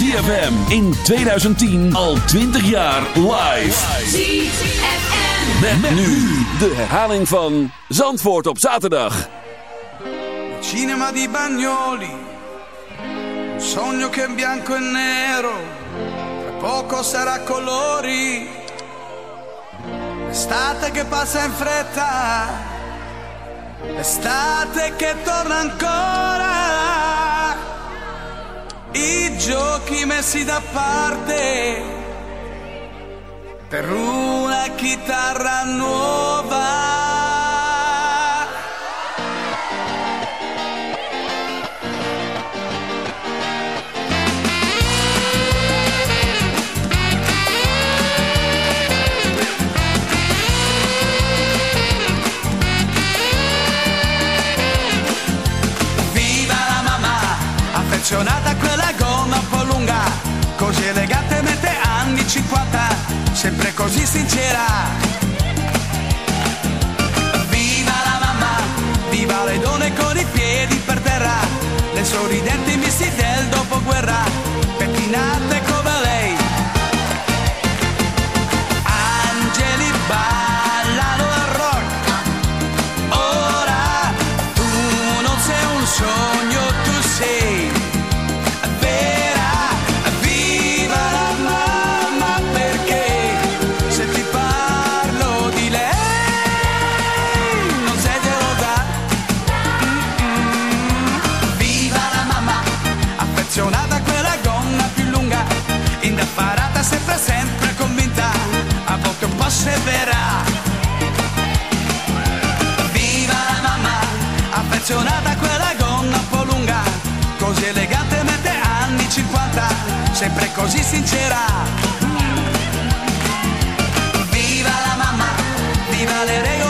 ZFM in 2010 al 20 jaar live. ZFM. Met, nu de herhaling van Zandvoort op zaterdag. Cinema di Bagnoli, un sogno che è bianco e nero, tra poco sarà colori, estate che passa in fretta, estate che torna ancora, i giochi messi da parte per una chitarra nuova. Così elegantemente anni 50, sempre così sincera. Viva la mamma, viva le donne con i piedi per terra, le sorridenti misti del dopoguerra, pettinate severa. Viva la mamma, affezionata a quella gonna un po' lunga, così elegantemente anni 50, sempre così sincera. Viva la mamma, viva le regole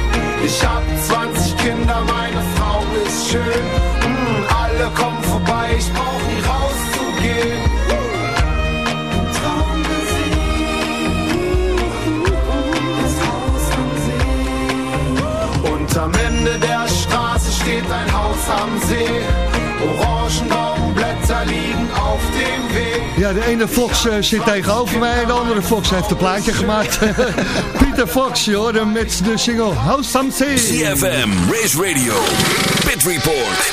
Ich hab 20 Kinder, meine Frau ist schön. Mm, alle kommen vorbei, ich brauch nie rauszugehen. Und am Ende der Straße steht ein Haus am See. Orangenbaumblätter liegen auf dem Weg. Ja, de ene Fox eh, zit tegenover mij en de andere Fox heeft een plaatje gemaakt. Pieter Fox, je hoorde hem met de single House Some Say. CFM, Race Radio, Pit Report.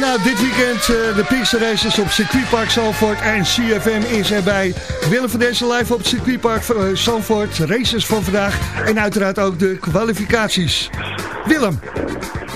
Nou, dit weekend eh, de Pinkster Races op circuitpark Zandvoort en CFM is erbij. Willem van deze live op het circuitpark uh, Zandvoort, races van vandaag en uiteraard ook de kwalificaties. Willem.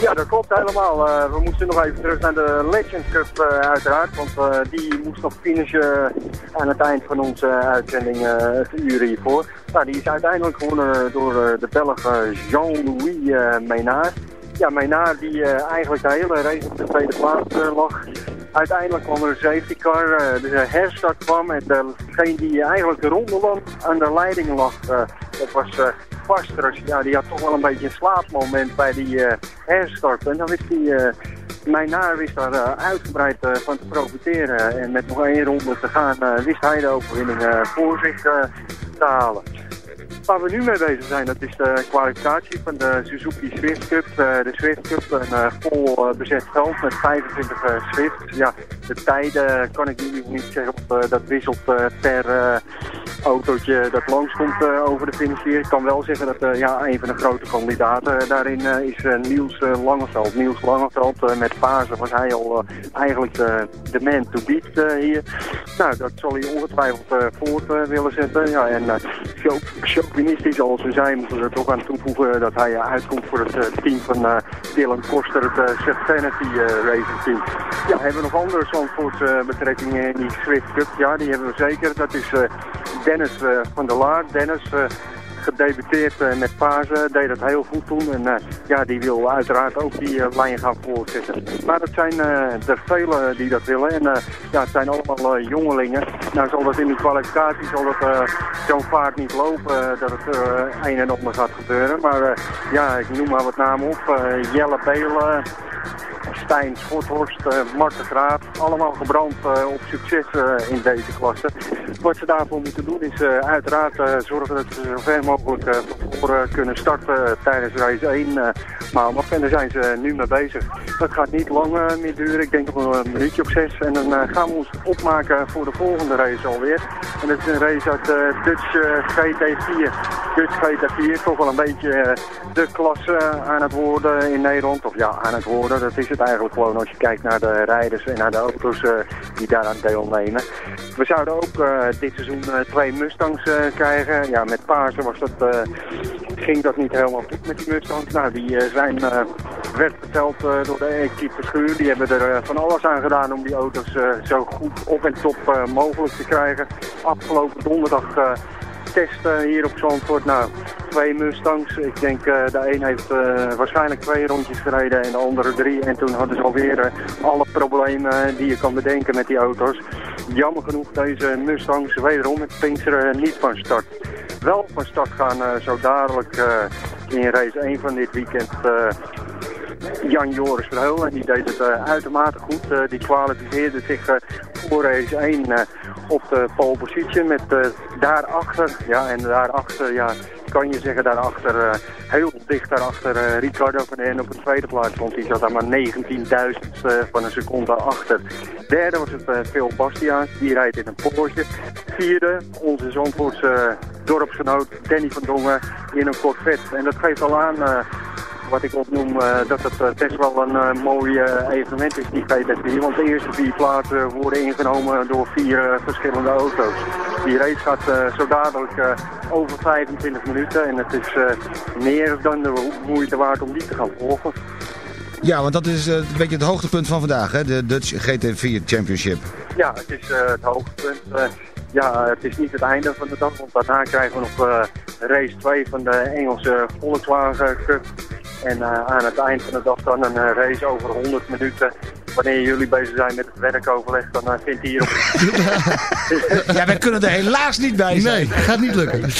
Ja, dat klopt helemaal. Uh, we moesten nog even terug naar de Legends Cup uh, uiteraard, want uh, die moest nog finishen aan het eind van onze uitzending het uur hiervoor. Nou, die is uiteindelijk gewonnen door de Belg Jean-Louis Ménard. Ja, Ménard die eigenlijk de hele race op de tweede plaats lag. Uiteindelijk kwam er een safety car, dus een herstart kwam en degene die eigenlijk de ronde aan de leiding lag, dat was Pastrus, ja, die had toch wel een beetje een slaapmoment bij die uh, herstart. En dan wist hij, uh, mijn naar wist daar uh, uitgebreid van te profiteren. En met nog één ronde te gaan, wist hij de overwinning voor zich te halen. Waar we nu mee bezig zijn, dat is de kwalificatie van de Suzuki Swift Cup. de Swift Cup, een vol bezet veld met 25 Swifts. Ja, de tijden kan ik nu niet zeggen, dat wisselt per autootje dat langskomt uh, over de finish. Ik kan wel zeggen dat uh, ja, een van de grote kandidaten daarin uh, is Niels Langeveld. Niels Langeveld met Pasen was hij al eigenlijk de man to beat hier. Nou, dat zal hij ongetwijfeld voort willen zetten. Ja, en chauvinistisch als we zijn, moeten we er toch aan toevoegen dat hij uitkomt voor het team van Dylan Koster, het Xfinity Racing Team. Ja, hebben we nog andere Zandvoortse betrekkingen in die Swift Cup? Ja, die hebben we zeker. Dat is Dennis uh, van der Laar. Dennis uh, gedebuteerd uh, met Pasen, deed dat heel goed toen. En ja, die wil uiteraard ook die lijn gaan voortzetten. Maar dat zijn er velen die dat willen. En ja, het zijn allemaal jongelingen. Nou zal dat in de kwalificatie zal dat zo'n vaart niet lopen dat het een en ander gaat gebeuren. Maar ja, ik noem maar wat namen op. Jelle Belen, Stijn Schothorst, uh, Marten Graaf. Allemaal gebrand uh, op succes uh, in deze klasse. Wat ze daarvoor moeten doen is uiteraard zorgen dat ze zo ver mogelijk voor kunnen starten tijdens race 1 maandag. En daar zijn ze nu mee bezig. Dat gaat niet lang meer duren. Ik denk nog een minuutje of zes. En dan gaan we ons opmaken voor de volgende race alweer. En dat is een race uit Dutch GT4. Dutch GT4, toch wel een beetje de klasse aan het worden in Nederland. Of ja, aan het worden, dat is het eigenlijk gewoon als je kijkt naar de rijders en naar de auto's uh, die daaraan deelnemen. We zouden ook uh, dit seizoen uh, twee Mustangs krijgen. Ja, met Paarsen was dat, ging dat niet helemaal goed met die Mustangs. Nou, die zijn, werd verteld door de equipe Schuur. Die hebben er van alles aan gedaan om die auto's zo goed op en top mogelijk te krijgen. Afgelopen donderdag testen hier op Zandvoort. Nou, twee Mustangs. Ik denk uh, de een heeft uh, waarschijnlijk twee rondjes gereden en de andere drie. En toen hadden ze alweer alle problemen die je kan bedenken met die auto's. Jammer genoeg deze Mustangs wederom met Pinksteren niet van start. Wel van start gaan zo dadelijk in race 1 van dit weekend Jan Joris Verheulen. En die deed het uh, uitermate goed. Uh, die kwalificeerde zich uh, voor race 1 op de pole position met daarachter, ja en daarachter, ja, kan je zeggen daarachter, heel dicht daarachter Ricardo van den op de tweede plaats stond. Die zat daar maar 19.000 van een seconde achter. Derde was het Phil Bastiaans, die rijdt in een Porsche. Vierde, onze Zandvoortse dorpsgenoot Danny van Dongen in een Corvette. En dat geeft al aan wat ik opnoem, uh, dat het uh, best wel een uh, mooi evenement is, die GT4. Want de eerste vier plaatsen worden ingenomen door vier verschillende auto's. Die race gaat zo dadelijk over 25 minuten en het is meer dan de moeite waard om die te gaan volgen. Ja, want dat is een beetje het hoogtepunt van vandaag, hè? de Dutch GT4 Championship. Ja, het is het hoogtepunt. ja, het is niet het einde van de dag, want daarna krijgen we nog race 2 van de Engelse Volkswagen Cup. En uh, aan het eind van de dag dan een uh, race over 100 minuten. Wanneer jullie bezig zijn met het werkoverleg, dan uh, vindt hij hier op... ja, wij kunnen er helaas niet bij zijn. Nee, gaat niet lukken. Het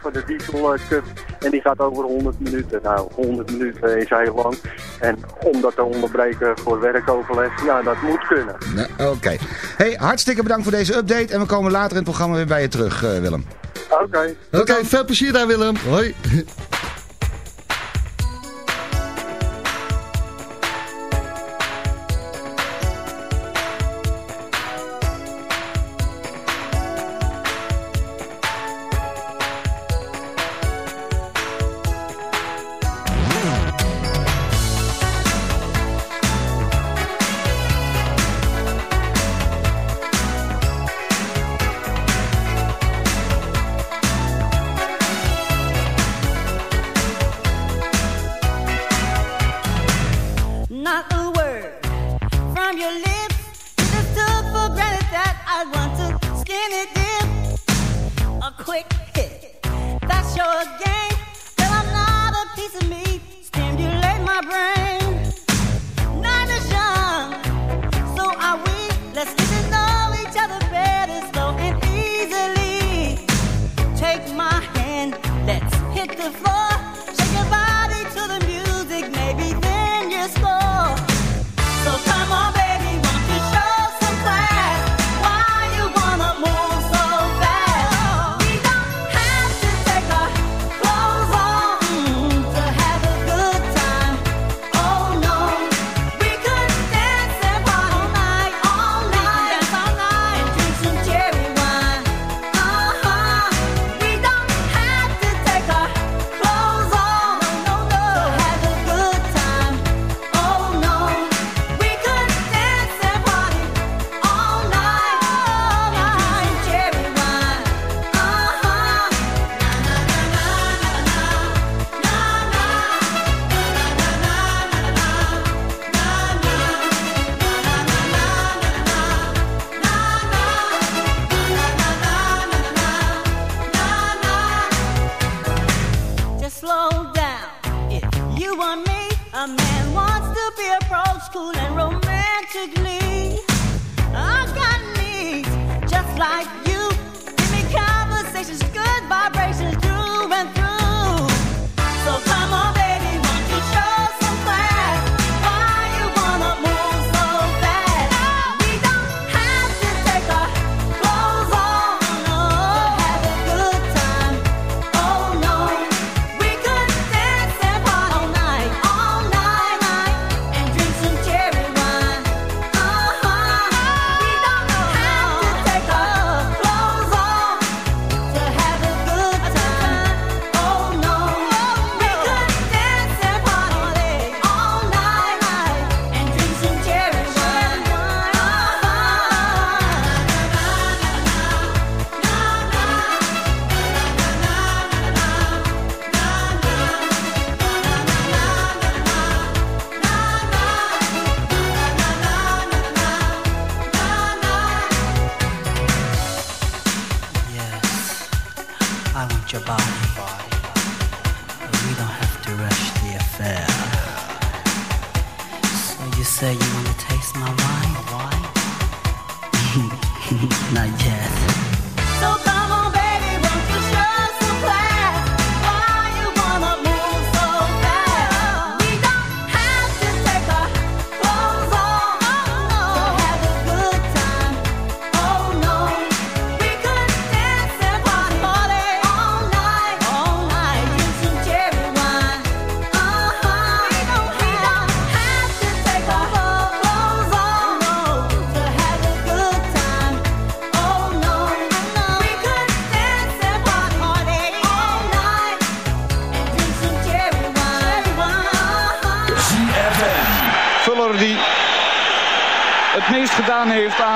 voor de Diesel Cup. En die gaat over 100 minuten. Nou, 100 minuten is heel lang. En om dat te onderbreken voor werkoverleg, ja, dat moet kunnen. Oké. Okay. Hey, hartstikke bedankt voor deze update. En we komen later in het programma weer bij je terug, Willem. Oké. Okay. Oké, okay, veel plezier daar, Willem. Hoi. say you wanna taste my wine? Not yet.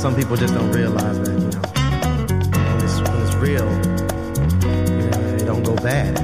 some people just don't realize that, you know, when it's, when it's real, you know, it don't go bad.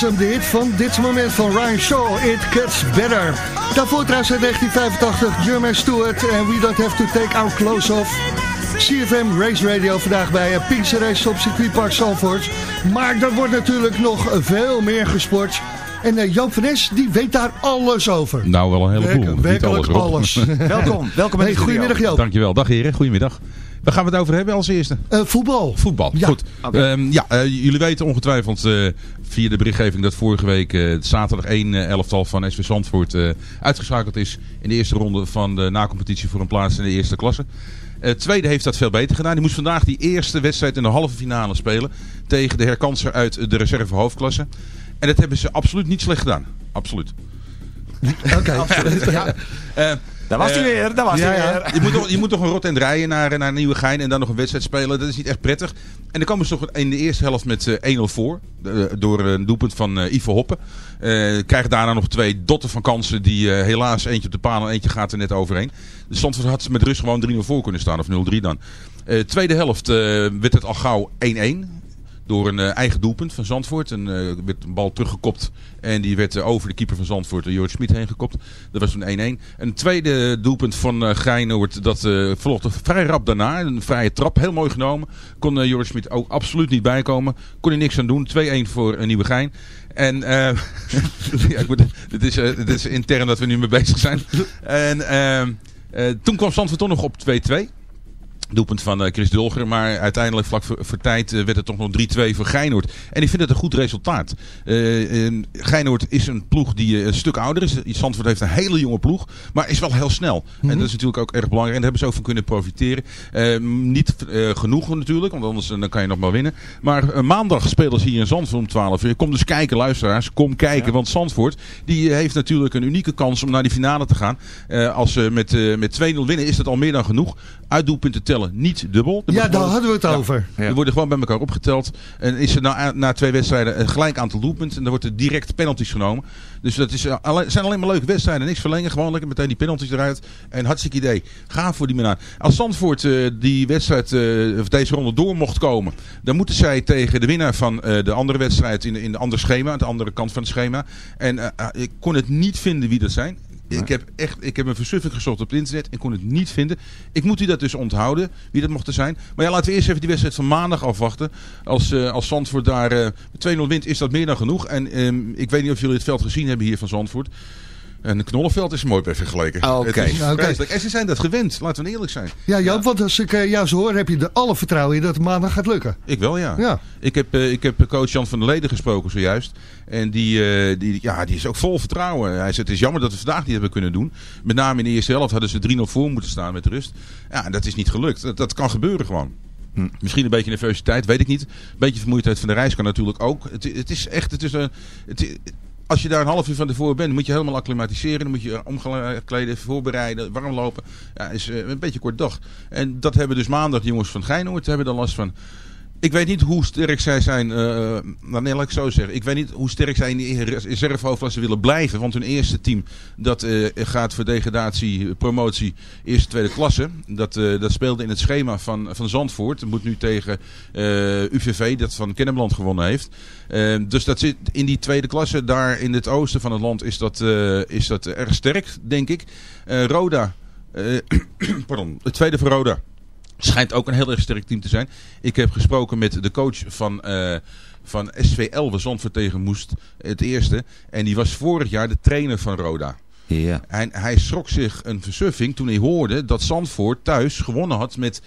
was de hit van dit moment van Ryan Shaw, It Gets Better. Daarvoor trouwens uit 1985 Jermaine Stewart en We Don't Have To Take Our Clothes Off. CFM Race Radio vandaag bij Pinkse Race op circuitpark Zandvoort. Maar er wordt natuurlijk nog veel meer gesport. En eh, uh, Jan van Nes, die weet daar alles over. Nou, wel een heleboel. Werkelijk, werkelijk alles. alles. welkom, welkom bij hey, Goedemiddag Joop. Dankjewel. Dag heren, goedemiddag. Waar gaan we het over hebben als eerste? Eh, voetbal. Voetbal, ja. goed. Ehm, ja, eh, jullie weten ongetwijfeld eh, via de berichtgeving dat vorige week zaterdag 1 elftal van SV Zandvoort uitgeschakeld is in de eerste ronde van de nacompetitie voor een plaats in de eerste klasse. tweede heeft dat veel beter gedaan. Die moest vandaag die eerste wedstrijd in de halve finale spelen tegen de herkanser uit de reserve hoofdklasse. En dat hebben ze absoluut niet slecht gedaan. Absoluut. Oké. Okay. ja. Daar was hij eh, weer, daar was ja, hij ja. weer. Je moet, toch, je moet toch een rot en rijden naar, naar Nieuwegein en dan nog een wedstrijd spelen. Dat is niet echt prettig. En dan komen ze toch in de eerste helft met eh, 1-0 voor. eh, door een doelpunt van Ivo Hoppen. Eh krijgen daarna nog twee dotten van kansen. Die eh, helaas eentje op de paal en eentje gaat er net overheen. De Zandvoort had met rust gewoon 3-0 voor kunnen staan. Of 0-3 dan. Eh, tweede helft eh, werd het al gauw 1-1. Door een eh, eigen doelpunt van Zandvoort. En eh, werd een bal teruggekopt. En die werd eh, over de keeper van Zandvoort, uh, Jorrit Smit, heen gekopt. Dat was een 1-1. Een tweede doelpunt van eh Geinoord. Dat volgde vrij rap daarna. Een vrije trap. Heel mooi genomen. Kon Jorrit Smit ook absoluut niet bijkomen. Kon hij niks aan doen. 2-1 voor uh, Nieuwegein. En eh ja, moet, dit, is, dit is intern dat we nu mee bezig zijn. En eh, eh, toen kwam Zandvoort toch nog op 2-2. Doelpunt van eh, Chris Dulger. Maar uiteindelijk vlak voor, voor tijd eh, werd het toch nog 3-2 voor Geinoord. En ik vind het een goed resultaat. Geinoord is een ploeg die een stuk ouder is. Zandvoort heeft een hele jonge ploeg. Maar is wel heel snel. En dat is natuurlijk ook erg belangrijk. En daar hebben ze ook van kunnen profiteren. Eh, niet eh, genoeg natuurlijk. Want anders dan kan je nog maar winnen. Maar maandag spelen ze hier in Zandvoort om 12 uur. Kom dus kijken luisteraars. Kom kijken. Want Zandvoort die heeft natuurlijk een unieke kans om naar die finale te gaan. Eh, als ze met, eh, met 2-0 winnen is dat al meer dan genoeg. Uitdoelpunten tellen niet dubbel. Er Ja, daar hadden we het Ja. over. Die worden gewoon bij elkaar opgeteld. En is er na, na twee wedstrijden een gelijk aantal doelpunten. En dan wordt er direct penalties genomen. Dus dat is, eh, alleen, zijn alleen maar leuke wedstrijden. Niks verlengen. Gewoon lekker meteen die penalties eruit. En hartstikke idee. Ga voor die man aan. Als Zandvoort eh, die wedstrijd, eh, of deze ronde door mocht komen. Dan moeten zij tegen de winnaar van eh, de andere wedstrijd in, in de andere schema. Aan de andere kant van het schema. En ik kon het niet vinden wie dat zijn. Ik heb echt, ik heb een versuffing gezocht op het internet en kon het niet vinden. Ik moet u dat dus onthouden, wie dat mocht er zijn. Maar ja, laten we eerst even die wedstrijd van maandag afwachten. Als, eh als Zandvoort daar eh 2-0 wint, is dat meer dan genoeg. En ehm, ik weet niet of jullie het veld gezien hebben hier van Zandvoort. En een knollenveld is mooi bij vergeleken. Ah, oké. En ze zijn dat gewend, laten we eerlijk zijn. Ja, Joop, want als ik eh, jou zo hoor, heb je er alle vertrouwen in dat het maandag gaat lukken. Ik wel, ja. Ja. Ik, heb, eh, ik heb coach Jan van der Leden gesproken zojuist. En die, eh, die, ja, die is ook vol vertrouwen. Hij zegt, het is jammer dat we vandaag niet hebben kunnen doen. Met name in de eerste helft hadden ze 3-0 voor moeten staan met rust. Ja, en dat is niet gelukt. Dat, dat kan gebeuren gewoon. Misschien een beetje nervositeit, weet ik niet. Een beetje vermoeidheid van de reis kan natuurlijk ook. Het, het is echt, het is een... Het, als je daar een half uur van tevoren bent, moet je helemaal acclimatiseren. Dan moet je omkleden, voorbereiden, warm lopen. Ja, is eh, een beetje kort dag. En dat hebben dus maandag de jongens van Geinoord hebben er last van. Ik weet niet hoe sterk zij zijn, eh nou nee, laat ik zo zeggen. Ik weet niet hoe sterk zij in die reservehoofdklasse willen blijven. Want hun eerste team, dat eh, gaat voor degradatie, promotie, eerste, tweede klasse. Dat, eh, dat speelde in het schema van, van Zandvoort. Dat moet nu tegen eh, UVV, dat van Kennemerland gewonnen heeft. Eh, dus dat zit in die tweede klasse, daar in het oosten van het land, is dat, eh, is dat erg sterk, denk ik. Eh, Roda, eh, pardon, het tweede voor Roda. Schijnt ook een heel erg sterk team te zijn. Ik heb gesproken met de coach van, eh van SV Elve, Zandvoort tegen Moest, het eerste. En die was vorig jaar de trainer van Roda. Ja. Hij, hij schrok zich een versuffing toen hij hoorde dat Zandvoort thuis gewonnen had met 3-0.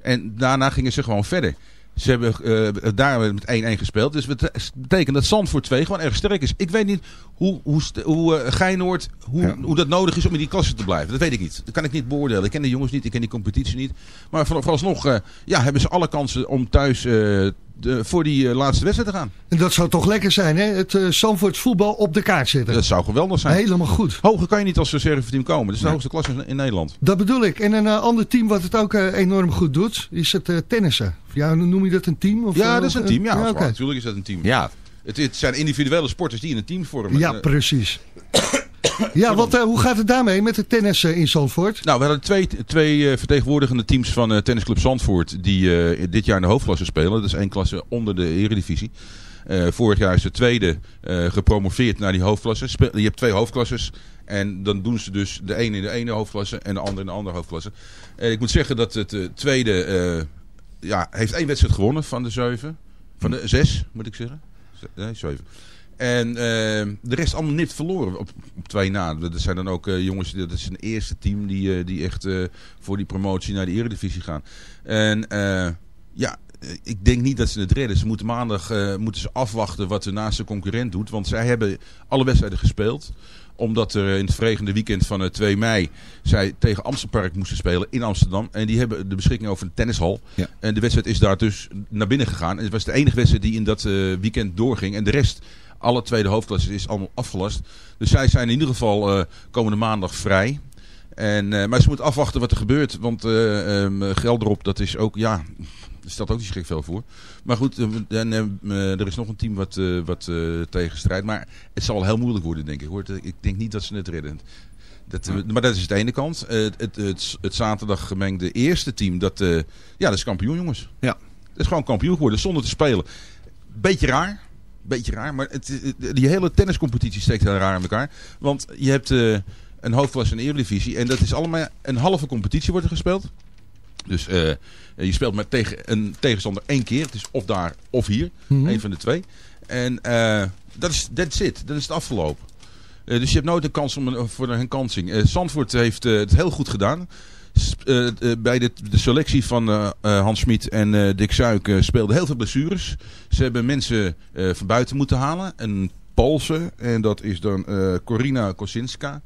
En daarna gingen ze gewoon verder. Ze hebben eh, daar met 1-1 gespeeld. Dus het betekent dat Zandvoort 2 gewoon erg sterk is. Ik weet niet hoe, hoe, hoe eh, Geinoord, hoe, hoe dat nodig is om in die klasse te blijven. Dat weet ik niet. Dat kan ik niet beoordelen. Ik ken de jongens niet, ik ken die competitie niet. Maar voor- vooralsnog eh, ja, hebben ze alle kansen om thuis de, voor die eh, laatste wedstrijd te gaan. En dat zou toch lekker zijn, hè? Het uh, Zandvoorts voetbal op de kaart zetten. Dat zou geweldig zijn. Helemaal goed. Hoger kan je niet als reserveteam komen. Dat is de hoogste klasse in Nederland. Dat bedoel ik. En een uh, ander team wat het ook uh, enorm goed doet, is het uh, tennissen. Ja, noem je dat een team? Of, ja, dat is een team. Ja, ja okay. natuurlijk is dat een team. Ja. Het, het, zijn individuele sporters die in een team vormen. Ja, precies. Ja, wat, uh, hoe gaat het daarmee met het tennis uh, in Zandvoort? Nou, we hadden twee, twee uh, vertegenwoordigende teams van Tennisclub Zandvoort die dit jaar in de hoofdklasse spelen. Dat is één klasse onder de eredivisie. vorig jaar is de tweede gepromoveerd naar die hoofdklasse. Je hebt twee hoofdklasses en dan doen ze dus de ene in de ene hoofdklasse en de andere in de andere hoofdklasse. ik moet zeggen dat het tweede ja, heeft één wedstrijd gewonnen van de zeven. Van de zes, moet ik zeggen. En de rest allemaal nipt verloren op, op twee na. Dat zijn dan ook uh, jongens, dat is een eerste team die, uh, die echt voor die promotie naar de eredivisie gaan. En ja, ik denk niet dat ze het redden. Ze moeten maandag moeten ze afwachten wat de naaste concurrent doet. Want zij hebben alle wedstrijden gespeeld. Omdat er in het verregende weekend van eh, 2 mei zij tegen Amstelpark moesten spelen in Amsterdam. En die hebben de beschikking over een tennishal. Ja. En de wedstrijd is daar dus naar binnen gegaan. En het was de enige wedstrijd die in dat eh, weekend doorging. En de rest, alle tweede hoofdklasse, is allemaal afgelast. Dus zij zijn in ieder geval eh, komende maandag vrij. En, eh, maar ze moeten afwachten wat er gebeurt. Want eh ehm, Gelderop, dat is ook, ja, stelt ook niet schrik veel voor. Maar goed, eh, en, eh, er is nog een team wat, eh, wat eh, tegenstrijdt. Maar het zal heel moeilijk worden, denk ik. Hoor. Ik denk niet dat ze het redden. Dat, eh, Maar dat is de ene kant. Eh, het, het, het, het zaterdag gemengde eerste team, dat, eh, ja, dat is kampioen, jongens. Ja. Dat is gewoon kampioen geworden, zonder te spelen. Beetje raar. Beetje raar, maar het, die hele tenniscompetitie steekt heel raar in elkaar. Want je hebt eh, een hoofdklasse en een eredivisie. En dat is allemaal een halve competitie wordt er gespeeld. Dus eh, je speelt maar tegen een tegenstander één keer. Het is of daar of hier. Mhm. Een van de twee. En eh, dat is that's it. Dat is het afgelopen. Eh, dus je hebt nooit een kans om een, voor een herkansing. Eh Zandvoort heeft het heel goed gedaan. Bij de, de selectie van Hans Smit en Dick Suik speelden heel veel blessures. Ze hebben mensen van buiten moeten halen. Een Poolse. En dat is dan Corina Kosinska.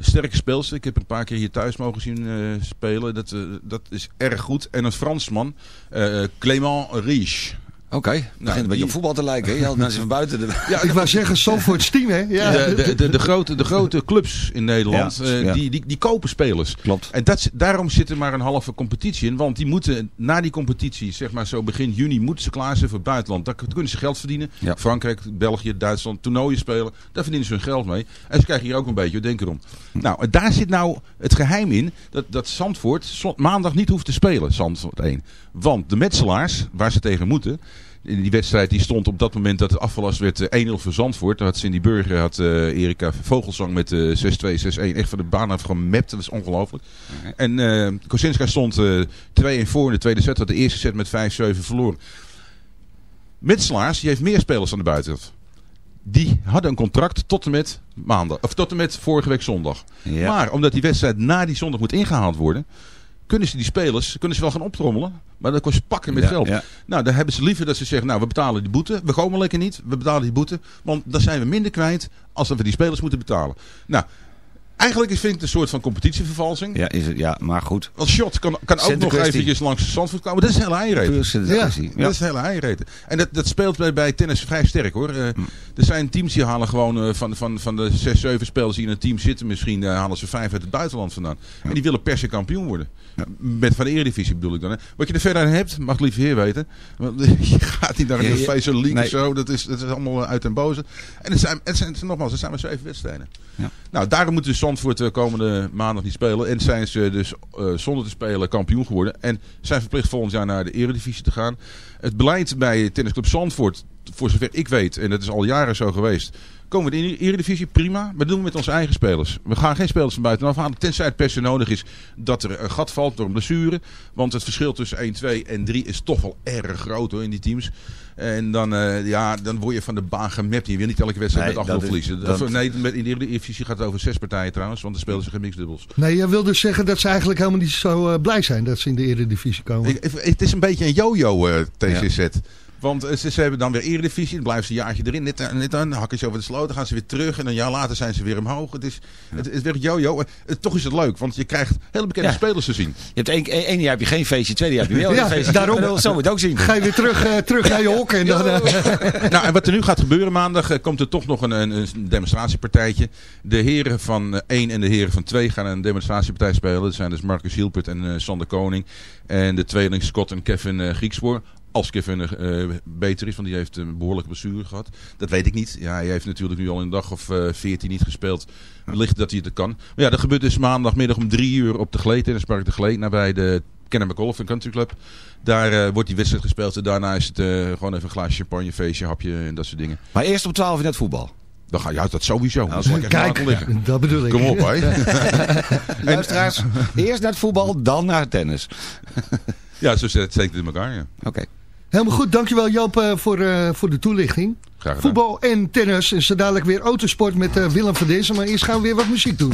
Sterke speelster. Ik heb een paar keer hier thuis mogen zien eh, spelen. Dat, eh, dat is erg goed. En een Fransman. eh Clément Riche. Oké, het begint een beetje op voetbal te lijken. hè? Je haalt mensen van buiten. De... Ja, Ik wou zeggen, Zandvoorts team, hè? Ja. De, de, de, de grote, de grote clubs in Nederland, Ja, eh, ja. die, die, die kopen spelers. Klopt. En dat, daarom zit er maar een halve competitie in. Want die moeten na die competitie, zeg maar zo begin juni, moeten ze klaar zijn voor het buitenland. Daar kunnen ze geld verdienen. Ja. Frankrijk, België, Duitsland, toernooien spelen. Daar verdienen ze hun geld mee. En ze krijgen hier ook een beetje, denk erom. Nou, en daar zit nou het geheim in dat, dat Zandvoort maandag niet hoeft te spelen, Zandvoort 1. Want de metselaars, waar ze tegen moeten... In die wedstrijd die stond op dat moment dat het afgelast werd eh, 1-0 voor Zandvoort. Daar had Cindy Burger, had eh, Erika Vogelsang met eh 6-2, 6-1 echt van de baan af gemapt. Dat is ongelooflijk. En eh Kosinska stond eh 2-1 voor in de tweede set. Had de eerste set met 5-7 verloren. Metselaars, die heeft meer spelers aan de buitenkant. Die hadden een contract tot en met maandag. Of tot en met vorige week zondag. Ja. Maar omdat die wedstrijd na die zondag moet ingehaald worden. Kunnen ze die spelers kunnen ze wel gaan optrommelen. Maar dat kost pakken met Ja, geld. ja. Nou, dan hebben ze liever dat ze zeggen. Nou, we betalen die boete. We komen lekker niet. We betalen die boete. Want dan zijn we minder kwijt. Als dat we die spelers moeten betalen. Nou, eigenlijk vind ik het een soort van competitievervalsing. Ja, is het, ja, maar goed. Want Shot kan, kan ook nog eventjes langs de Zandvoort komen. Dat is een hele eiereten. Puur centenkwestie. Ja. Dat is een hele eiereten. En dat, dat speelt bij, bij tennis vrij sterk hoor. Eh, Er zijn teams die halen gewoon eh, van, van, van de 6, 7 spelers die in een team zitten. Misschien eh, halen ze vijf uit het buitenland vandaan. En die willen per se kampioen worden. Met van de Eredivisie bedoel ik dan. Hè. Wat je er verder aan hebt, mag lieve heer weten. Want je gaat niet naar een. Face League Nee. of zo. Dat is, dat is allemaal uit en boze. En het zijn, het zijn, nogmaals, het zijn maar zeven wedstrijden. Ja. Nou, daarom moeten Zandvoort eh, komende maandag niet spelen. En zijn ze dus eh, zonder te spelen kampioen geworden. En zijn verplicht volgend jaar naar de Eredivisie te gaan. Het beleid bij Tennisclub Zandvoort, voor zover ik weet, en dat is al jaren zo geweest. Komen we in de Eredivisie, prima. Maar dat doen we met onze eigen spelers. We gaan geen spelers van buitenaf halen. Tenzij het per se nodig is dat er een gat valt door een blessure. Want het verschil tussen 1, 2 en 3 is toch wel erg groot hoor, in die teams. En dan, eh, ja, dan word je van de baan gemapt. Je wil niet elke wedstrijd Nee, met 8-0 dat is- verliezen. dat- Of, nee, met- in de Eredivisie gaat het over zes partijen trouwens. Want dan spelen ze geen mixdubbels. Nee, jij wil dus zeggen dat ze eigenlijk helemaal niet zo eh, blij zijn dat ze in de Eredivisie komen. Ik- Het is een beetje een yo-yo eh TCZ. Want eh, ze, ze hebben dan weer Eredivisie, dan blijven ze een jaartje erin. Net, eh, net dan hakken ze over de sloot, dan gaan ze weer terug. En een jaar later zijn ze weer omhoog. Het is, het, het werkt yo-yo. Eh, toch is het leuk, want je krijgt hele bekende Ja. spelers te zien. Je hebt één, één, jaar heb je geen feestje, tweede jaar heb je wel Ja, een feestje. daarom. Ik bedoel, Zo moet je het ook zien. Ga je weer terug, terug naar je hok en dan... nou, en wat er nu gaat gebeuren maandag, komt er toch nog een, een, een demonstratiepartijtje. De heren van 1 en de heren van 2 gaan een demonstratiepartij spelen. Dat zijn dus Marcus Hielpert en Sander Koning. En de tweeling Scott en Kevin Griekspoor. Als Kevin eh, beter is, want die heeft een behoorlijke blessure gehad. Dat weet ik niet. Ja, hij heeft natuurlijk nu al een dag of eh, veertien niet gespeeld. Wellicht dat hij het kan. Maar ja, dat gebeurt dus maandagmiddag om drie uur op de Glee, tennispark de Glee, nabij de Kennemer Country Club. Daar eh, wordt die wedstrijd gespeeld en daarna is het gewoon even een glaasje champagne, feestje, hapje en dat soort dingen. Maar eerst om 12 in het voetbal. Dan ga je uit dat sowieso. Even Kijk, liggen. dat bedoel ik. Kom op, hè. Luisteraars, eerst naar het voetbal, dan naar het tennis. Ja, zo zit het in elkaar, ja. Oké. Helemaal goed, dankjewel Joop eh, voor, eh, voor de toelichting. Voetbal en tennis en zo dadelijk weer autosport met eh, Willem van Dezen. Maar eerst gaan we weer wat muziek doen.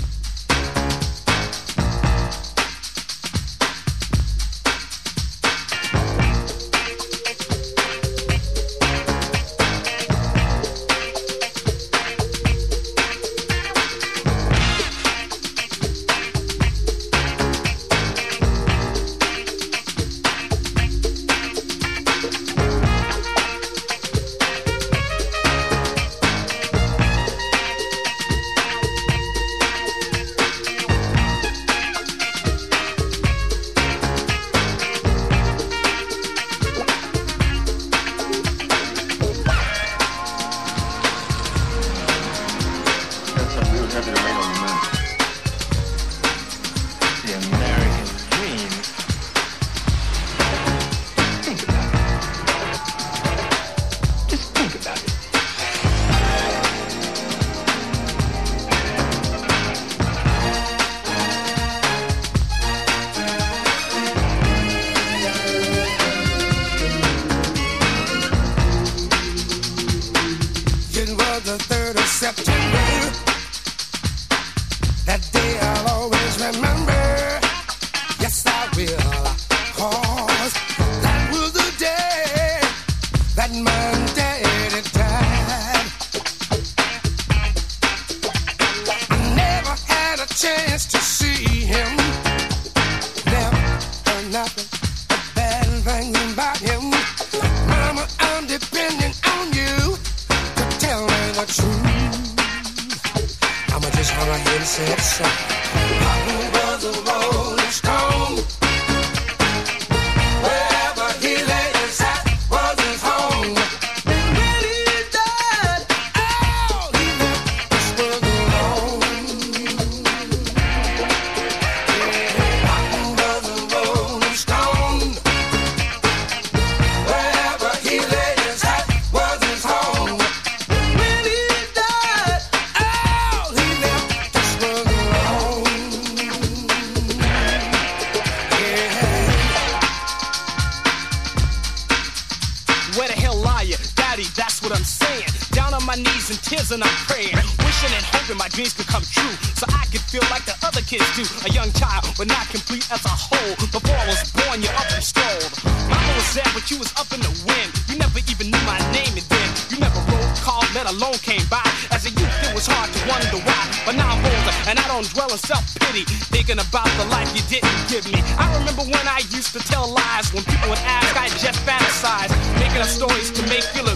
Tears and I'm praying. Wishing and hoping my dreams could come true. So I could feel like the other kids do. A young child, but not complete as a whole. Before I was born, you up and strolled. Mama was there, but you was up in the wind. You never even knew my name and then you never wrote, called, let alone came by. As a youth, it was hard to wonder why. But now I'm older and I don't dwell in self-pity. Thinking about the life you didn't give me. I remember when I used to tell lies. When people would ask, I just fantasize. Making up stories to make you look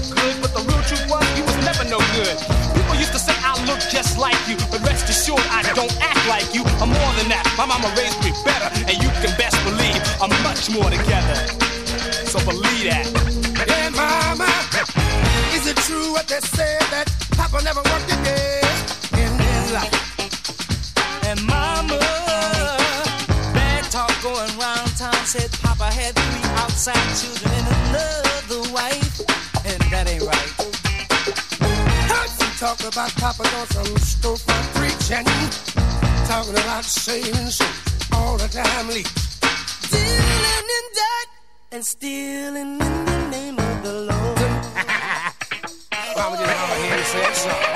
My mama raised me better. And you can best believe I'm much more together. So believe that. Yeah, mama, is it true what they say that Papa never worked a day in his life? And mama, bad talk going round town said Papa had three outside children and another wife, and that ain't right. Heard some talk about Papa doing some storefront preaching, talking about saving souls all the time. Lee. Dealing in debt and stealing in the name of the Lord. Mama just hung her head and said so.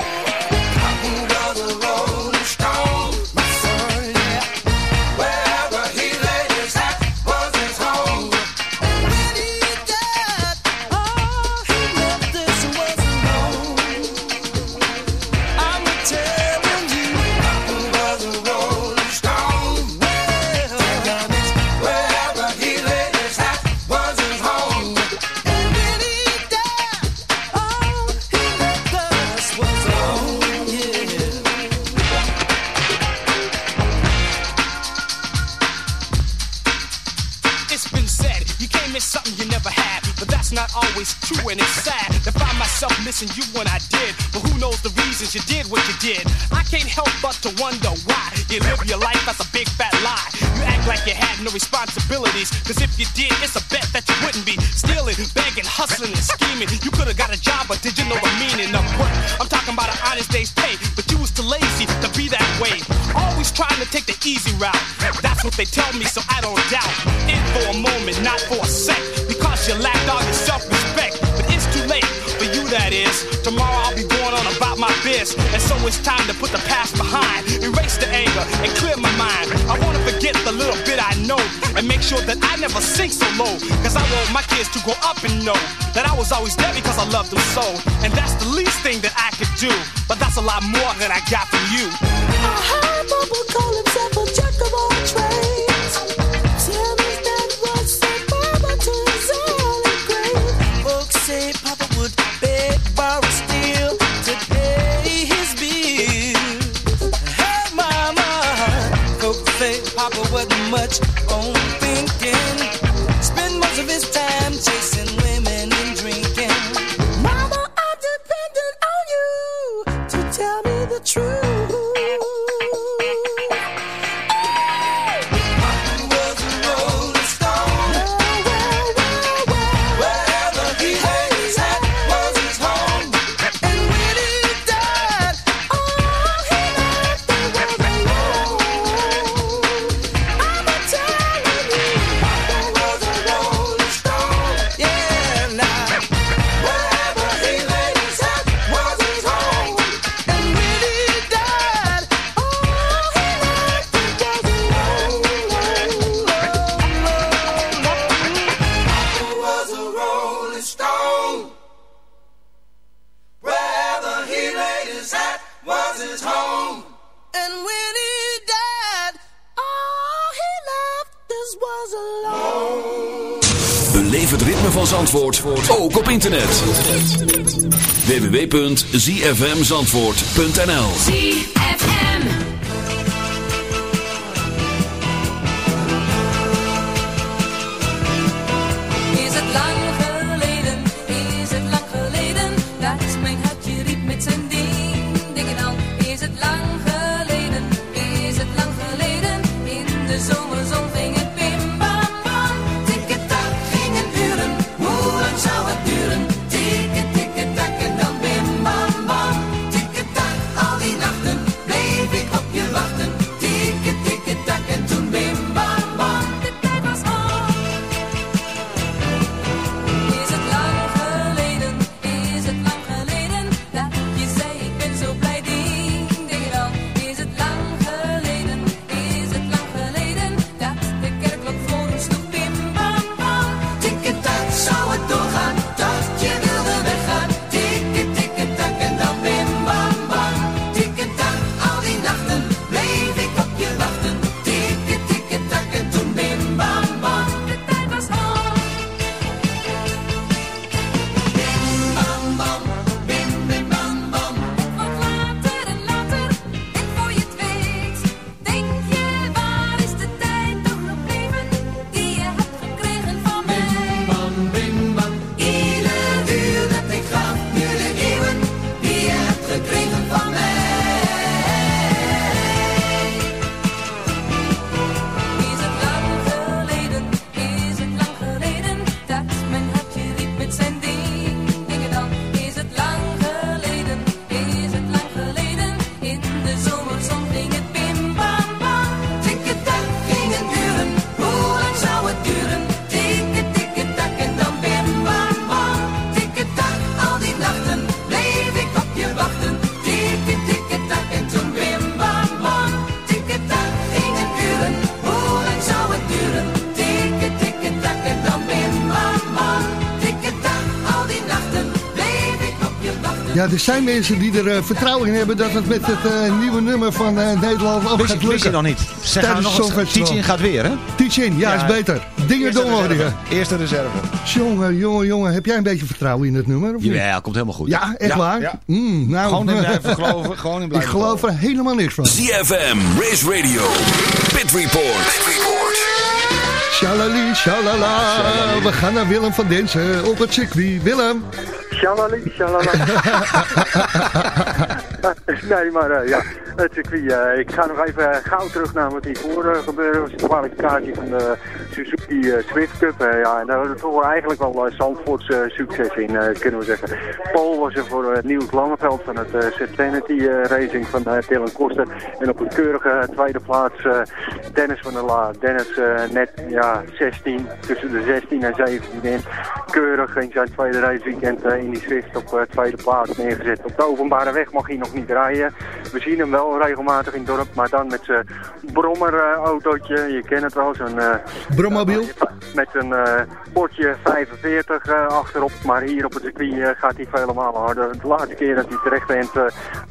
Always true, and it's sad to find myself missing you when I did. But who knows the reasons you did what you did? I can't help but to wonder why you live your life as a big fat lie. You act like you had no responsibilities, cause if you did, it's a bet that you wouldn't be stealing, begging, hustling, and scheming. You could have got a job, but did you know the meaning of work? I'm talking about an honest day's pay, but you was too lazy to be that way. Always trying to take the easy route. That's what they tell me, so I don't doubt. In for a moment, not for a sec, because you lacked all your Tomorrow I'll be going on about my biz, and so it's time to put the past behind, erase the anger, and clear my mind. I wanna forget the little bit I know, and make sure that I never sink so low. Cause I want my kids to grow up and know that I was always there because I loved them so. And that's the least thing that I could do, but that's a lot more than I got from you. Papa call himself a jack of all trades. Much www.zfmzandvoort.nl Ja, er zijn mensen die er eh, vertrouwen in hebben dat het met het eh, nieuwe nummer van eh, Nederland ook Wist gaat lukken. wist je nog niet? Ze gaan nog het eens-. Teach-in gaat weer, hè? Teach-in, ja, Ja, is beter. Dingen reserve. Eerste reserve. Jongen, jongen, jongen, heb jij een beetje vertrouwen in het nummer? Of niet? Ja, komt helemaal goed. Ja, echt waar? Ja. Mm, nou, Gewoon in blijven geloven, gewoon in Ik blijven geloof er helemaal niks van. ZFM, Race Radio, Pit Report. Shalali, shalala. We gaan naar Willem van Densen op het circuit. Willem. Shalali, shalala. nee, maar eh, ja, het circuit. eh, ik ga nog even gauw terug naar wat hiervoor uh, gebeurde. was de kwalificatie van de Suzuki eh, Swift Cup. eh, ja, en daar hadden we toch wel eigenlijk wel uh, Zandvoorts eh, succes in, eh, kunnen we zeggen. Paul was er voor uh, Niels Langeveld van het uh, eh, Racing van uh, Dylan Koster. En op een keurige tweede plaats eh, Dennis van der La. Dennis eh, net ja, 16, tussen de 16 en 17 in. Keurig in zijn tweede raceweekend eh, in die Swift op eh, tweede plaats neergezet. Op de openbare weg mag hij nog niet rijden. We zien hem wel regelmatig in het dorp, maar dan met zijn brommerautootje. je kent het wel, zo'n... eh, Brommobiel? Met een eh bordje 45 eh, achterop. Maar hier op het circuit eh, gaat hij vele malen harder. De laatste keer dat hij terecht bent, eh,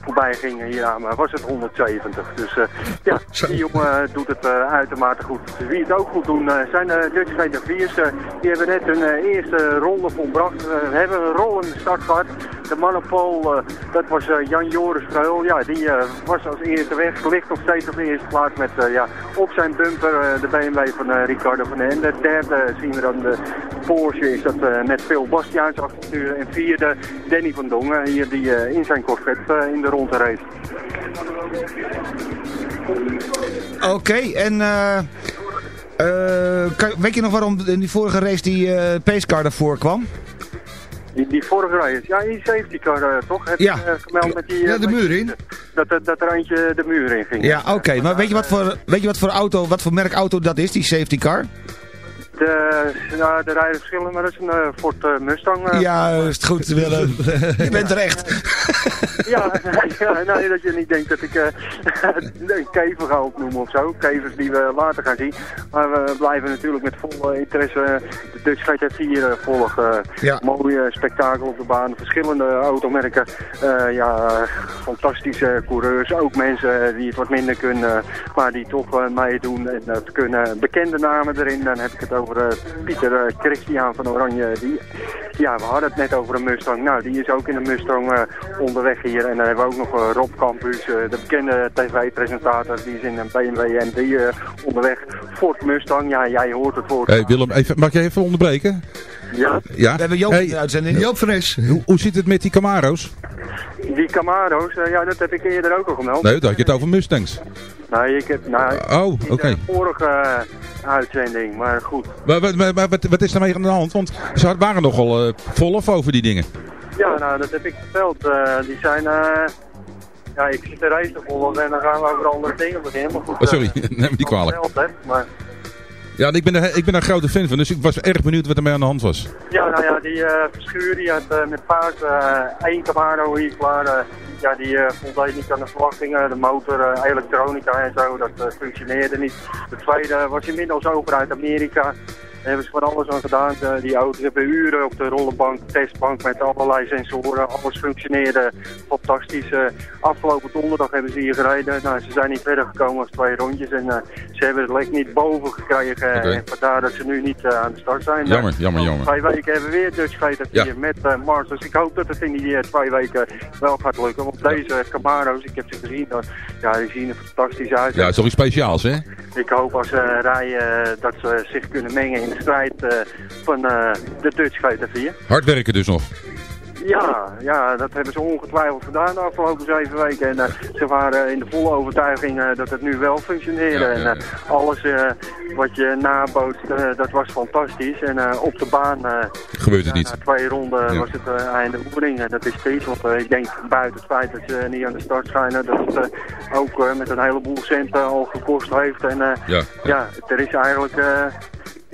voorbij ging hier aan, was het 170. Dus eh, ja, die jongen eh, doet het eh, uitermate goed. Dus wie het ook goed doen eh, zijn de Dutch VT4's. eh, die hebben net hun eh, eerste ronde volbracht. Eh, we hebben een rollende start gehad. De mannenpool, eh, dat was eh, Jan Joris Vreul. Ja, die eh, was als eerste weg. Ligt nog steeds op de eerste plaats met eh, ja, op zijn bumper eh, de BMW van eh, Ricardo van den En de derde zien we dan de Porsche is dat eh, met Phil Bastiaans achterstuur. En vierde Danny van Dongen hier die eh, in zijn Corvette eh, in de ronde race. Oké, en eh, eh, kan- weet je nog waarom in die vorige race die eh pacecar ervoor kwam? Die, die vorige race, ja, die safety car eh, toch? Heb Ja. je eh, gemeld met die... eh, Ja, de muur in. Dat, dat, dat er eentje de muur in ging. Ja, oké, maar weet je, wat voor, weet je wat voor auto, wat voor merk auto dat is, die safety car? De, ja, er rijden verschillen, maar dat is een eh, Ford eh, Mustang. eh. Juist, goed Willem. je bent er echt. Ja, ja, nee, dat je niet denkt dat ik eh, een kever ga opnoemen of zo. Kevers die we later gaan zien. Maar we blijven natuurlijk met volle interesse de Dutch GT4 volgen. Ja. Mooie spektakel op de baan. Verschillende automerken. Eh, ja, fantastische coureurs. Ook mensen die het wat minder kunnen, maar die toch meedoen en dat kunnen. Bekende namen erin. Dan heb ik het over eh, Pieter eh, Christian van Oranje. Die, ja, we hadden het net over een Mustang. Nou, die is ook in een Mustang eh, onderweg hier. En dan hebben we ook nog Rob Campus, de bekende tv-presentator. Die is in een BMW M3 eh, onderweg. Ford Mustang, ja, jij hoort het woord. Hey, Willem, even, mag je even onderbreken? Ja, Ja? We hebben Joop in de uitzending. Joop Fres. Hoe, hoe zit het met die Camaro's? die Camaro's, eh, ja, dat heb ik eerder ook al gemeld. Nee, dan had je het over Mustangs. Nee, ik heb, nou, Oh, oké. de vorige eh, uitzending, maar goed. Maar, maar, maar, maar wat, wat is daarmee aan de hand? Want ze waren nogal eh vol of over die dingen. Ja, nou, dat heb ik verteld. Eh, die zijn, eh, ja, ik zit de te volgen en dan gaan we over andere dingen beginnen. Maar goed, Oh, sorry, neem me niet kwalijk. verteld, hè, maar, Ja, ik ben, ik ben een grote fan van, dus ik was erg benieuwd wat er mee aan de hand was. ja, nou ja, die eh verschuur die eh, met paard eh één hier klaar. ja, die voldeed niet aan de verwachtingen. De motor, elektronica en zo, dat functioneerde niet. De tweede was inmiddels over uit Amerika. Daar hebben ze van alles aan gedaan. De- die auto's hebben uren op de rollenbank, testbank met allerlei sensoren. Alles functioneerde fantastisch. Eh, afgelopen donderdag hebben ze hier gereden. Nou, ze zijn niet verder gekomen als twee rondjes. En eh, ze hebben het lek niet boven gekregen. En vandaar dat ze nu niet eh, aan de start zijn. Jammer, Nou, jammer, jammer. Twee weken hebben we weer Dutch GT4 Ja. met Mars. Dus ik hoop dat het in die twee weken wel gaat lukken. Want deze Camaro's, ik heb ze gezien, ja, die zien er fantastisch uit. Ja, het is toch iets speciaals, hè? Ik hoop als ze rijden dat ze zich kunnen mengen in de strijd eh, van eh, de Dutch GT4. Hard werken dus nog. Ja, ja, dat hebben ze ongetwijfeld gedaan de afgelopen zeven weken. En eh, ze waren in de volle overtuiging dat het nu wel functioneerde. Ja, ja, ja. En alles wat je nabootst, dat was fantastisch. En op de baan, Gebeurt het niet. na twee ronden was het einde oefening. En dat is steeds, want ik denk buiten het feit dat ze niet aan de start schijnen, dat het ook met een heleboel centen al gekost heeft. En Ja. ja, er is eigenlijk...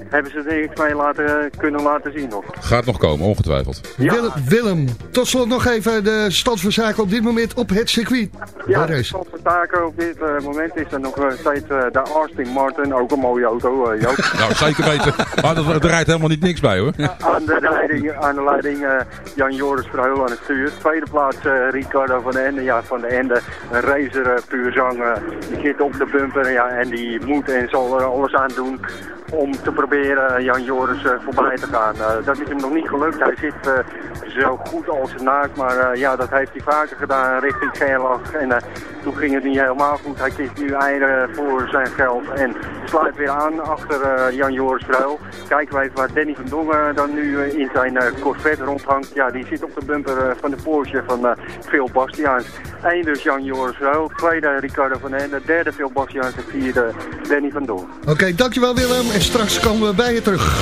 eh, hebben ze er niks mee laten, kunnen laten zien nog. Gaat nog komen, ongetwijfeld. Willem, Willem, tot slot nog even de stand van zaken op dit moment op het circuit. Ja, Waar de is? stand van taken op dit eh, moment is er nog eh, steeds eh, de Austin Martin, ook een mooie auto, eh, Joop. Nou, zeker weten. Maar er, er rijdt helemaal niet niks bij, hoor. aan, de leiding, aan de leiding eh, Jan Joris Verheul aan het stuur. Tweede plaats eh, Ricardo van den Ende. Ja, van den Ende, een racer eh, puur zang. eh, die zit op de bumper ja, en die moet en zal er alles aan doen om te proberen Jan Joris eh, voorbij te gaan. Eh, dat is hem nog niet gelukt. Hij zit eh, zo goed als een naakt, maar ja, dat heeft hij vaker gedaan richting Gerlach. En toen ging het niet helemaal goed. Hij kiest nu eieren voor zijn geld en sluit weer aan achter Jan Joris Verheul. Kijken we even waar Danny van Dongen dan nu in zijn Corvette rondhangt. Ja, die zit op de bumper van de Porsche van Phil Bastiaans. Eén dus Jan Joris Verheul, tweede Ricardo van Ende, derde Phil Bastiaans en vierde Danny van Dongen. Oké, dankjewel Willem. Straks komen we bij je terug.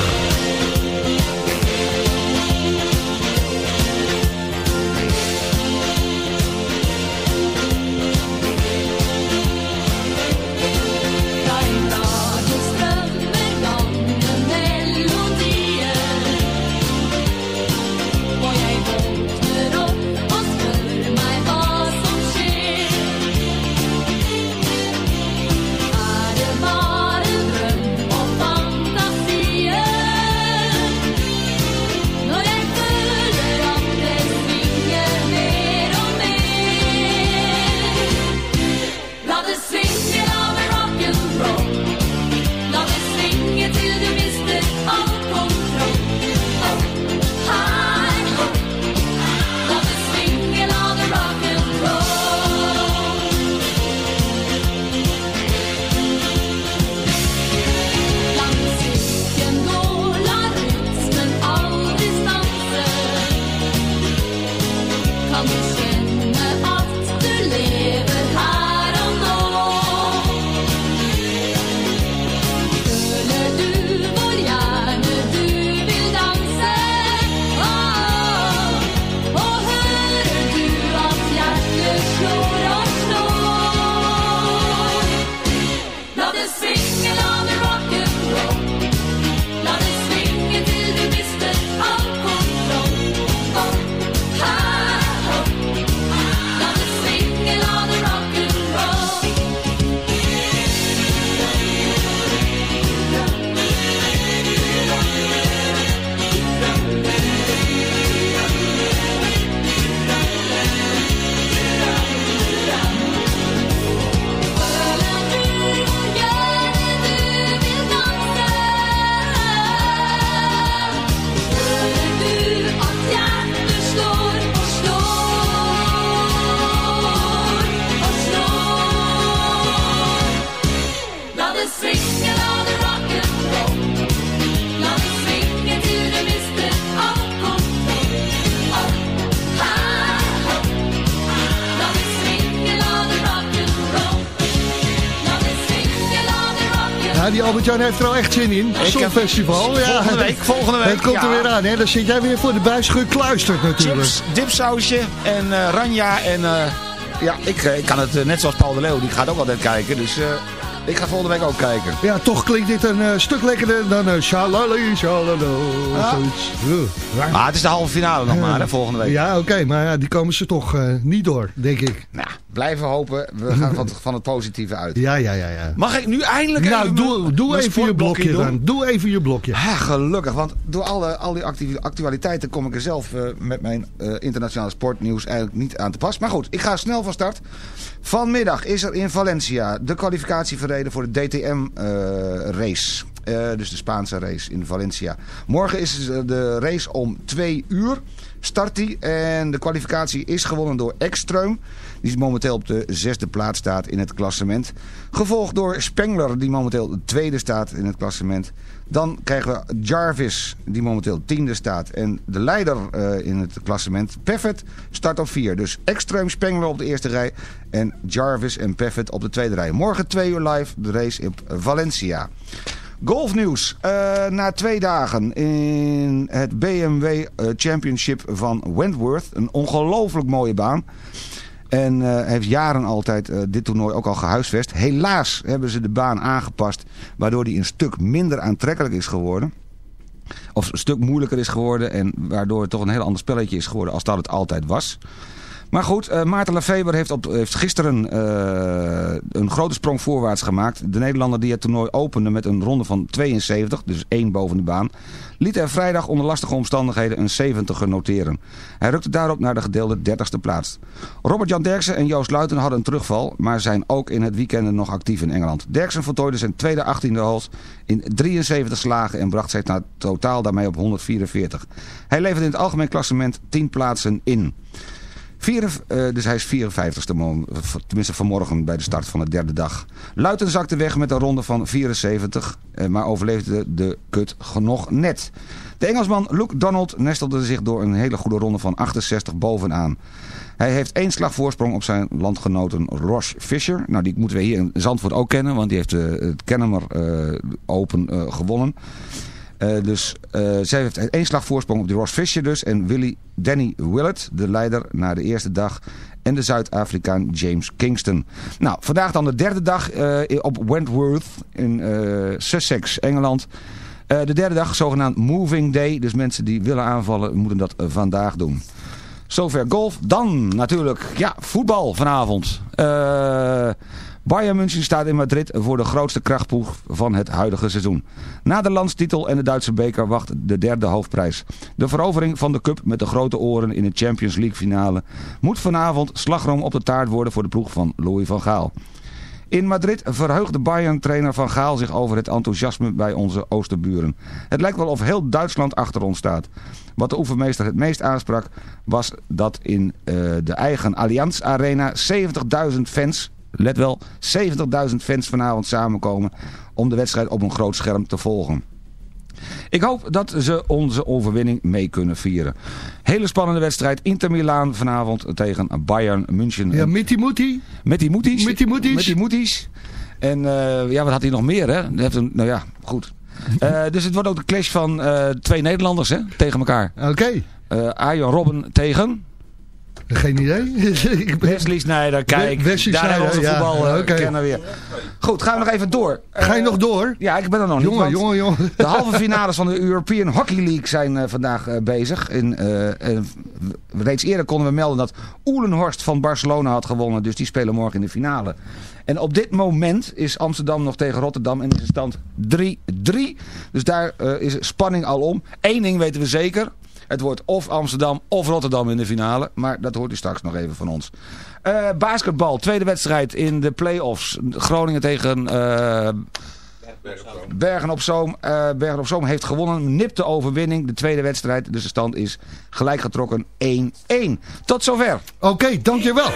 Albert-Jan heeft er al echt zin in. Songfestival. Ja. Volgende week, volgende week, Het komt er ja. weer aan, hè. Dan zit jij weer voor de buis gekluisterd natuurlijk. Chips, dipsausje en eh, ranja en... eh, ja, ik, eh, ik kan het net zoals Paul de Leeuw, die gaat ook altijd kijken. Dus ik ga volgende week ook kijken. Ja, toch klinkt dit een stuk lekkerder dan uh, shalali, shalalo. Ja. Ugh. Maar het is de halve finale nog maar, hè, volgende week. Ja, oké, maar ja, die komen ze toch niet door, denk ik. Nou, blijven hopen. We gaan van, van het positieve uit. Ja, ja, ja. ja. Mag ik nu eindelijk Nou, even doe, doe even je blokje doen? dan. Doe even je blokje. Ja, gelukkig, want door alle, al die actualiteiten kom ik er zelf eh, met mijn eh, internationale sportnieuws eigenlijk niet aan te pas. Maar goed, ik ga snel van start. Vanmiddag is er in Valencia de kwalificatie verreden voor de DTM-race. dus de Spaanse race in Valencia. Morgen is eh, de race om twee uur. Start die en de kwalificatie is gewonnen door Ekström. Die momenteel op de zesde plaats staat in het klassement. Gevolgd door Spengler die momenteel de tweede staat in het klassement. Dan krijgen we Jarvis die momenteel tiende staat. En de leider eh, in het klassement, Peffet, start op vier. Dus Ekström Spengler op de eerste rij en Jarvis en Peffet op de tweede rij. Morgen twee uur live de race op Valencia. Golfnieuws. Eh, na twee dagen in het BMW eh, Championship van Wentworth. Een ongelooflijk mooie baan. En eh, heeft jaren altijd eh, dit toernooi ook al gehuisvest. Helaas hebben ze de baan aangepast. Waardoor die een stuk minder aantrekkelijk is geworden. Of een stuk moeilijker is geworden. En waardoor het toch een heel ander spelletje is geworden als dat het altijd was. Maar goed, eh, Maarten Lefeber heeft, op, heeft gisteren eh, een grote sprong voorwaarts gemaakt. De Nederlander die het toernooi opende met een ronde van 72, dus één boven de baan, liet er vrijdag onder lastige omstandigheden een 70 noteren. Hij rukte daarop naar de gedeelde 30ste plaats. Robert-Jan Derksen en Joost Luiten hadden een terugval, maar zijn ook in het weekend nog actief in Engeland. Derksen voltooide zijn tweede 18e holes in 73 slagen en bracht zijn totaal daarmee op 144. Hij levert in het algemeen klassement 10 plaatsen in. Vier, eh, dus hij is 54ste, mo- v- tenminste vanmorgen bij de start van de derde dag. Luiten zakte weg met een ronde van 74, eh, maar overleefde de kut nog net. De Engelsman Luke Donald nestelde zich door een hele goede ronde van 68 bovenaan. Hij heeft één slag voorsprong op zijn landgenoten Ross Fisher. Nou, die moeten we hier in Zandvoort ook kennen, want die heeft eh, het Kennemer Open gewonnen. Eh, dus eh, zij heeft één slag voorsprong op die Ross Fisher dus. En Willy Danny Willett, de leider na de eerste dag. En de Zuid-Afrikaan James Kingston. Nou, vandaag dan de derde dag eh, op Wentworth in Sussex, Engeland. De derde dag, zogenaamd Moving Day. Dus mensen die willen aanvallen, moeten dat vandaag doen. Zover golf. Dan natuurlijk, ja, voetbal vanavond. Eh... Bayern München staat in Madrid voor de grootste krachtproef van het huidige seizoen. Na de landstitel en de Duitse beker wacht de derde hoofdprijs. De verovering van de cup met de grote oren in de Champions League finale moet vanavond slagroom op de taart worden voor de ploeg van Louis van Gaal. In Madrid verheugde Bayern-trainer Van Gaal zich over het enthousiasme bij onze oosterburen. Het lijkt wel of heel Duitsland achter ons staat. Wat de oefenmeester het meest aansprak was dat in uh, de eigen Allianz Arena 70.000 fans let wel, 70.000 fans vanavond samenkomen om de wedstrijd op een groot scherm te volgen. Ik hoop dat ze onze overwinning mee kunnen vieren. Hele spannende wedstrijd. Inter Milaan vanavond tegen Bayern München. Ja, met die moetie. Met die moeties. Met die moeties. Die moeties. En uh, ja, wat had hij nog meer hè? Heeft een, nou ja, goed. Uh, dus het wordt ook de clash van uh, twee Nederlanders hè, tegen elkaar. Oké. Okay. Arjen Robben tegen... Geen idee. Wesley Sneijder, kijk. Wesley daar hebben we onze ja, voetbal uh, okay. kennen weer. Goed, gaan we nog even door. Ga je uh, nog door? Ja, ik ben er nog jongen, niet. Jongen, jongen, De halve finales van de European Hockey League zijn uh, vandaag bezig. In, reeds eerder konden we melden dat Oelenhorst van Barcelona had gewonnen. Dus die spelen morgen in de finale. En op dit moment is Amsterdam nog tegen Rotterdam en is de stand 3-3. Dus daar is spanning al om. Eén ding weten we zeker. Het wordt of Amsterdam of Rotterdam in de finale. Maar dat hoort u straks nog even van ons. Uh, basketbal, tweede wedstrijd in de play-offs. Groningen tegen uh, Bergen op Zoom. Uh, Bergen op Zoom heeft gewonnen. Nipte overwinning. De tweede wedstrijd. Dus de stand is gelijk getrokken 1-1. Tot zover. Oké, dankjewel.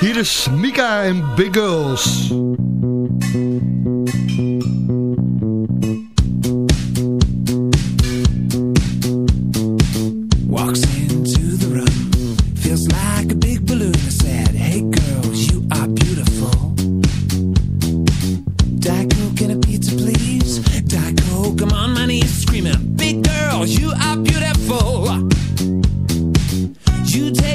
Hier is Mika en Big Girls.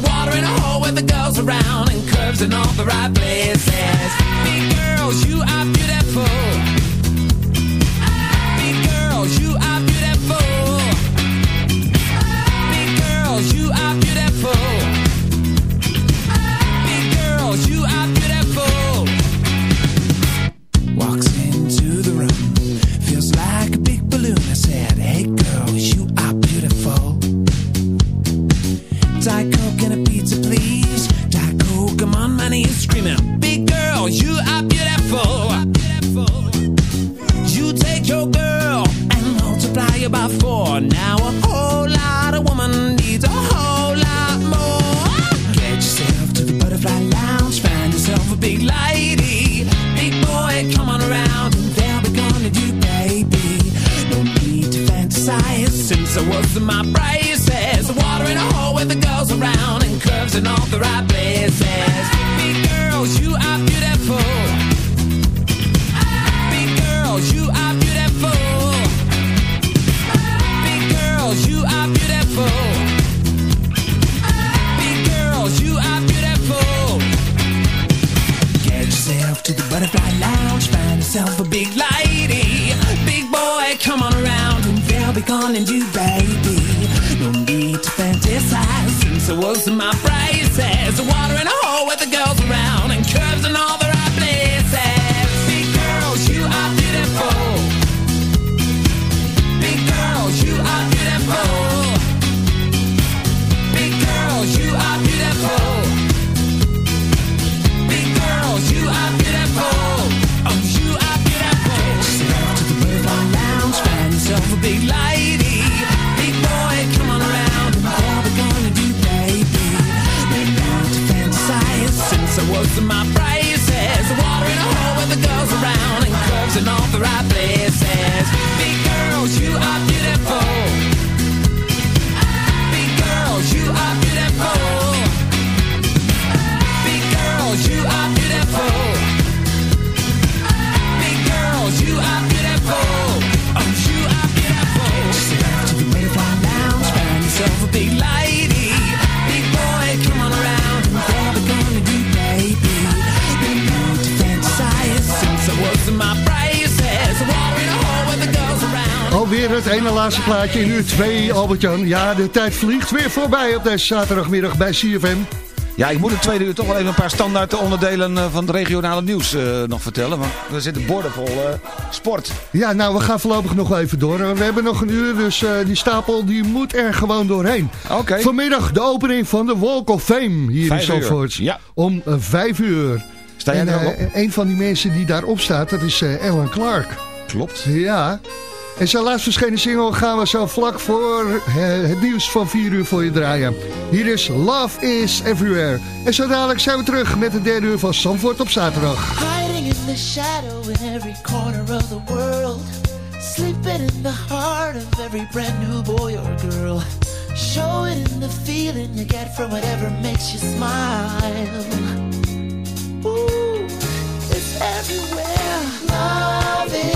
braces. Water in a hole with the girls around and curves in all the right places. Big girls, you are beautiful. Big girls, you are het ene laatste plaatje in uur 2, Albert-Jan. Ja, de tijd vliegt weer voorbij op deze zaterdagmiddag bij CFM. Ja, ik moet het tweede uur toch wel even een paar standaard onderdelen eh, van het regionale nieuws eh, nog vertellen. Want er zitten borden vol eh, sport. Ja, nou, we gaan voorlopig nog wel even door. We hebben nog een uur, dus die stapel die moet er gewoon doorheen. Oké. Vanmiddag de opening van de Walk of Fame hier Vijf in. Zandvoort. Ja. Om vijf uur. Sta jij en, een van die mensen die daarop staat, dat is Ellen Clark. Klopt. Ja. En zijn laatst verschenen single gaan we zo vlak voor eh, het nieuws van 4 uur voor je draaien. Hier is Love is Everywhere. En zo dadelijk zijn we terug met de derde uur van Zandvoort op zaterdag. Hiding in the shadow in every corner of the world. Sleeping in the heart of every brand new boy or girl. Show it in the feeling you get from whatever makes you smile. Ooh, it's everywhere. Love is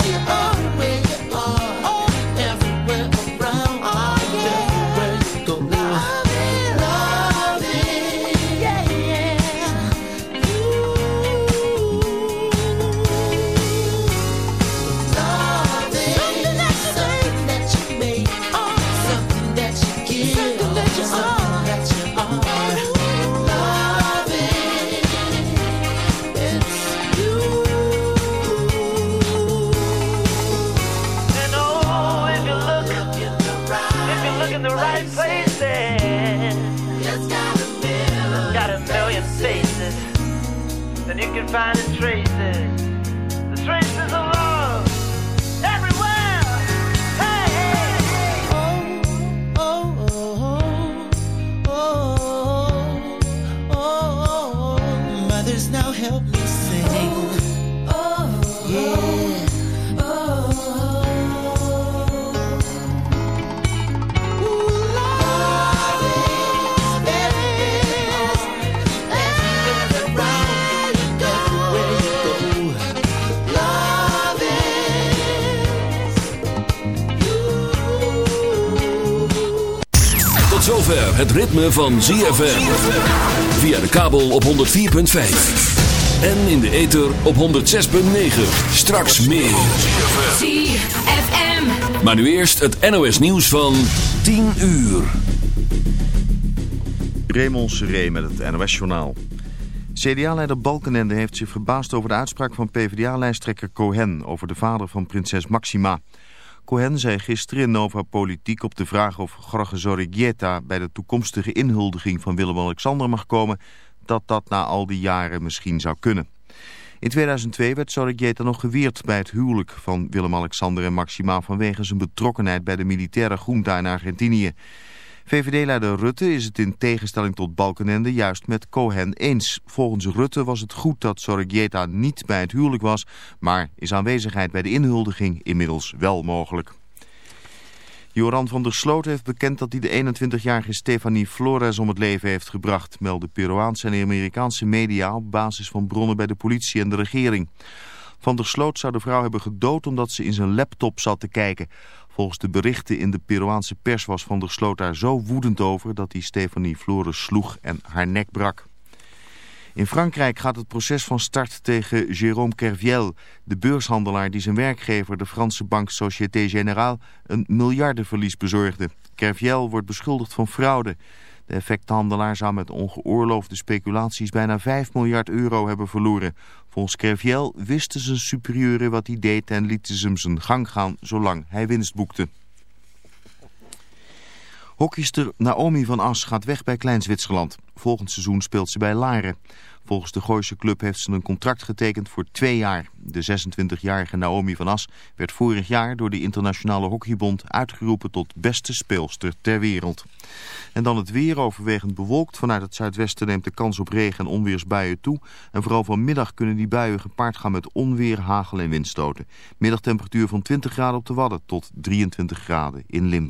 het ritme van ZFM. Via de kabel op 104.5. En in de ether op 106.9. Straks meer. ZFM. Maar nu eerst het NOS nieuws van 10 uur. Raymond Seré met het NOS-journaal. CDA-leider Balkenende heeft zich verbaasd over de uitspraak van PvdA-lijsttrekker Cohen over de vader van prinses Maxima. Cohen zei gisteren in Nova Politiek op de vraag of Jorge Zorrigueta bij de toekomstige inhuldiging van Willem-Alexander mag komen, dat dat na al die jaren misschien zou kunnen. In 2002 werd Zorrigueta nog geweerd bij het huwelijk van Willem-Alexander en Maxima vanwege zijn betrokkenheid bij de militaire junta in Argentinië. VVD-leider Rutte is het in tegenstelling tot Balkenende juist met Cohen eens. Volgens Rutte was het goed dat Sorgieta niet bij het huwelijk was, maar is aanwezigheid bij de inhuldiging inmiddels wel mogelijk. Joran van der Sloot heeft bekend dat hij de 21-jarige Stefanie Flores om het leven heeft gebracht, melden Peruaanse en Amerikaanse media op basis van bronnen bij de politie en de regering. Van der Sloot zou de vrouw hebben gedood omdat ze in zijn laptop zat te kijken. Volgens de berichten in de Peruaanse pers was Van der Sloot daar zo woedend over dat hij Stefanie Flores sloeg en haar nek brak. In Frankrijk gaat het proces van start tegen Jérôme Kerviel, de beurshandelaar die zijn werkgever, de Franse bank Société Générale, een miljardenverlies bezorgde. Kerviel wordt beschuldigd van fraude. De effecthandelaar zou met ongeoorloofde speculaties bijna 5 miljard euro hebben verloren. Volgens Kerviel wisten zijn superieuren wat hij deed en lieten ze hem zijn gang gaan zolang hij winst boekte. Hockeyster Naomi van As gaat weg bij Klein Zwitserland. Volgend seizoen speelt ze bij Laren. Volgens de Gooise club heeft ze een contract getekend voor twee jaar. De 26-jarige Naomi van As werd vorig jaar door de Internationale Hockeybond uitgeroepen tot beste speelster ter wereld. En dan het weer overwegend bewolkt. Vanuit het zuidwesten neemt de kans op regen en onweersbuien toe. En vooral vanmiddag kunnen die buien gepaard gaan met onweer, hagel en windstoten. Middagtemperatuur van 20 graden op de Wadden tot 23 graden in Limburg.